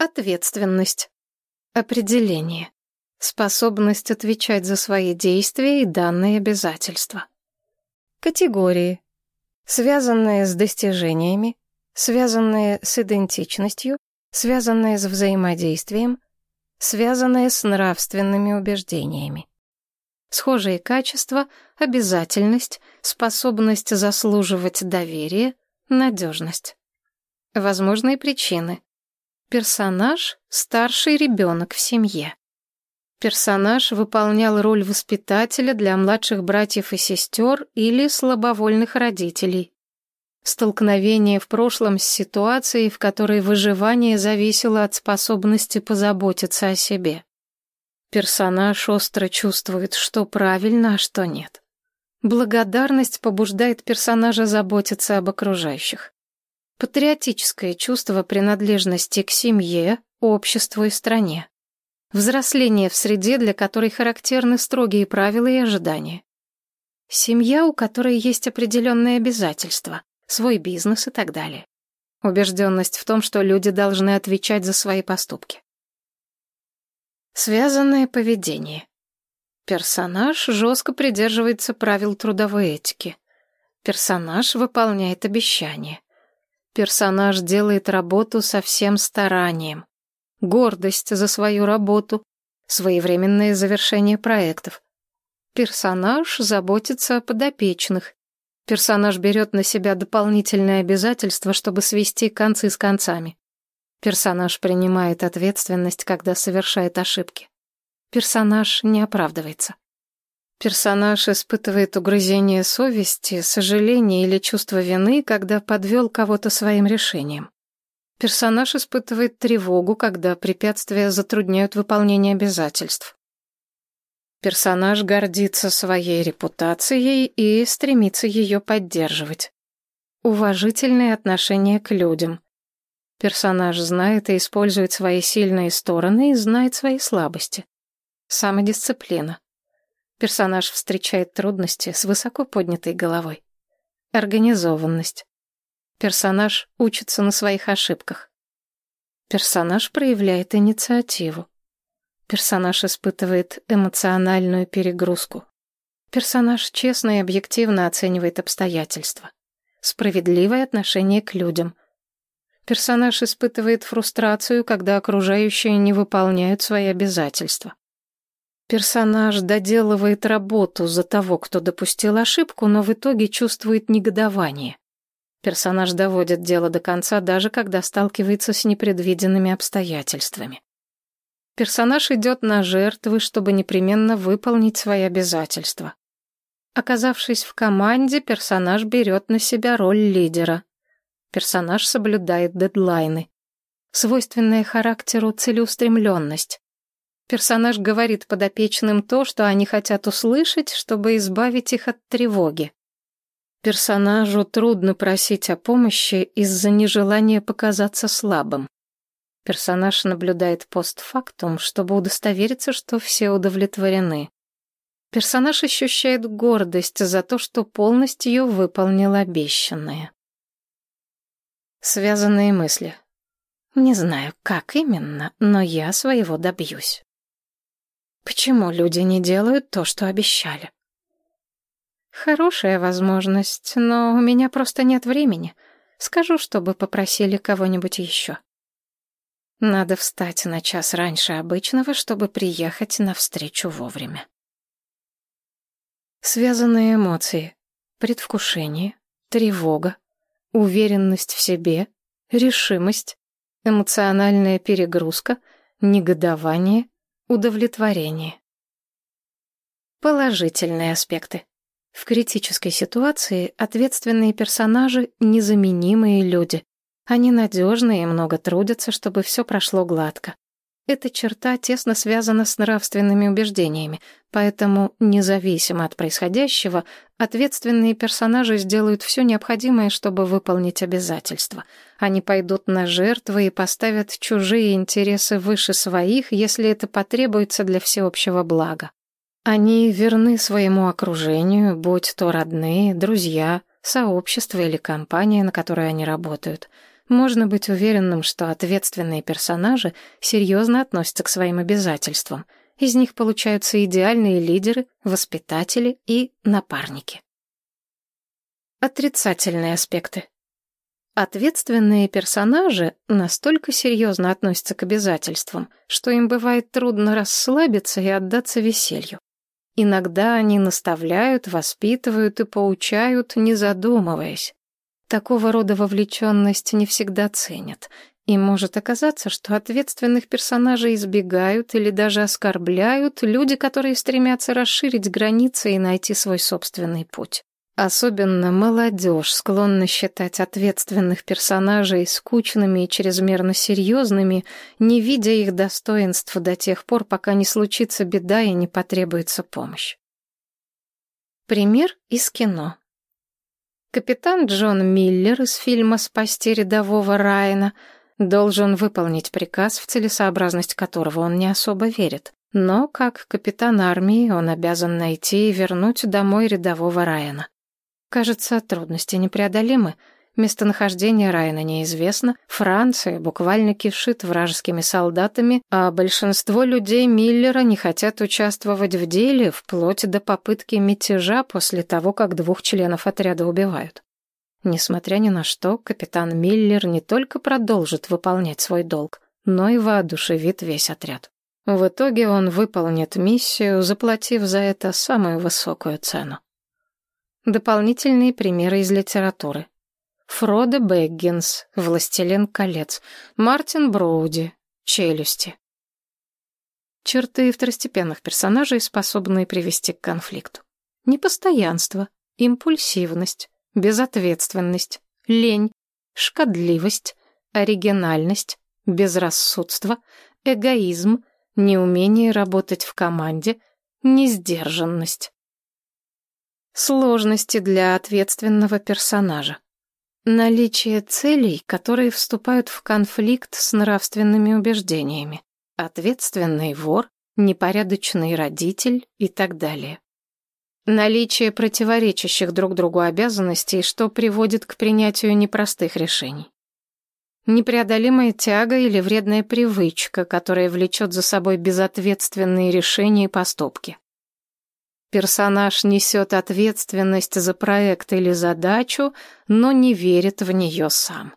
Ответственность. Определение. Способность отвечать за свои действия и данные обязательства. Категории. Связанные с достижениями, связанные с идентичностью, связанные с взаимодействием, связанные с нравственными убеждениями. Схожие качества — обязательность, способность заслуживать доверия, надежность. Возможные причины. Персонаж — старший ребенок в семье. Персонаж выполнял роль воспитателя для младших братьев и сестер или слабовольных родителей. Столкновение в прошлом с ситуацией, в которой выживание зависело от способности позаботиться о себе. Персонаж остро чувствует, что правильно, а что нет. Благодарность побуждает персонажа заботиться об окружающих. Патриотическое чувство принадлежности к семье, обществу и стране. Взросление в среде, для которой характерны строгие правила и ожидания. Семья, у которой есть определенные обязательства, свой бизнес и так далее. Убежденность в том, что люди должны отвечать за свои поступки. Связанное поведение. Персонаж жестко придерживается правил трудовой этики. Персонаж выполняет обещания. Персонаж делает работу со всем старанием гордость за свою работу, своевременное завершение проектов. Персонаж заботится о подопечных. Персонаж берет на себя дополнительные обязательства, чтобы свести концы с концами. Персонаж принимает ответственность, когда совершает ошибки. Персонаж не оправдывается. Персонаж испытывает угрызение совести, сожаление или чувство вины, когда подвел кого-то своим решением. Персонаж испытывает тревогу, когда препятствия затрудняют выполнение обязательств. Персонаж гордится своей репутацией и стремится ее поддерживать. Уважительное отношение к людям. Персонаж знает и использует свои сильные стороны и знает свои слабости. Самодисциплина. Персонаж встречает трудности с высоко поднятой головой. Организованность. Персонаж учится на своих ошибках. Персонаж проявляет инициативу. Персонаж испытывает эмоциональную перегрузку. Персонаж честно и объективно оценивает обстоятельства. Справедливое отношение к людям. Персонаж испытывает фрустрацию, когда окружающие не выполняют свои обязательства. Персонаж доделывает работу за того, кто допустил ошибку, но в итоге чувствует негодование. Персонаж доводит дело до конца, даже когда сталкивается с непредвиденными обстоятельствами. Персонаж идет на жертвы, чтобы непременно выполнить свои обязательства. Оказавшись в команде, персонаж берет на себя роль лидера. Персонаж соблюдает дедлайны. Свойственная характеру целеустремленность. Персонаж говорит подопечным то, что они хотят услышать, чтобы избавить их от тревоги. Персонажу трудно просить о помощи из-за нежелания показаться слабым. Персонаж наблюдает постфактум, чтобы удостовериться, что все удовлетворены. Персонаж ощущает гордость за то, что полностью выполнил обещанное. Связанные мысли. Не знаю, как именно, но я своего добьюсь. Почему люди не делают то, что обещали? Хорошая возможность, но у меня просто нет времени. Скажу, чтобы попросили кого-нибудь еще. Надо встать на час раньше обычного, чтобы приехать на встречу вовремя. Связанные эмоции. Предвкушение, тревога, уверенность в себе, решимость, эмоциональная перегрузка, негодование, удовлетворение. Положительные аспекты. В критической ситуации ответственные персонажи — незаменимые люди. Они надежны и много трудятся, чтобы все прошло гладко. Эта черта тесно связана с нравственными убеждениями, поэтому, независимо от происходящего, ответственные персонажи сделают все необходимое, чтобы выполнить обязательства. Они пойдут на жертвы и поставят чужие интересы выше своих, если это потребуется для всеобщего блага. Они верны своему окружению, будь то родные, друзья, сообщество или компания, на которой они работают. Можно быть уверенным, что ответственные персонажи серьезно относятся к своим обязательствам. Из них получаются идеальные лидеры, воспитатели и напарники. Отрицательные аспекты. Ответственные персонажи настолько серьезно относятся к обязательствам, что им бывает трудно расслабиться и отдаться веселью. Иногда они наставляют, воспитывают и поучают, не задумываясь. Такого рода вовлеченность не всегда ценят, и может оказаться, что ответственных персонажей избегают или даже оскорбляют люди, которые стремятся расширить границы и найти свой собственный путь. Особенно молодежь склонна считать ответственных персонажей скучными и чрезмерно серьезными, не видя их достоинств до тех пор, пока не случится беда и не потребуется помощь. Пример из кино. Капитан Джон Миллер из фильма «Спасти рядового Райана» должен выполнить приказ, в целесообразность которого он не особо верит. Но, как капитан армии, он обязан найти и вернуть домой рядового Райана. Кажется, трудности непреодолимы. Местонахождение Райана неизвестно, Франция буквально кишит вражескими солдатами, а большинство людей Миллера не хотят участвовать в деле, вплоть до попытки мятежа после того, как двух членов отряда убивают. Несмотря ни на что, капитан Миллер не только продолжит выполнять свой долг, но и воодушевит весь отряд. В итоге он выполнит миссию, заплатив за это самую высокую цену. Дополнительные примеры из литературы. Фродо Бэггинс, «Властелин колец», Мартин Броуди, «Челюсти». Черты второстепенных персонажей, способные привести к конфликту. Непостоянство, импульсивность, безответственность, лень, шкодливость, оригинальность, безрассудство, эгоизм, неумение работать в команде, несдержанность. Сложности для ответственного персонажа. Наличие целей, которые вступают в конфликт с нравственными убеждениями. Ответственный вор, непорядочный родитель и так далее. Наличие противоречащих друг другу обязанностей, что приводит к принятию непростых решений. Непреодолимая тяга или вредная привычка, которая влечет за собой безответственные решения и поступки. Персонаж несет ответственность за проект или задачу, но не верит в нее сам.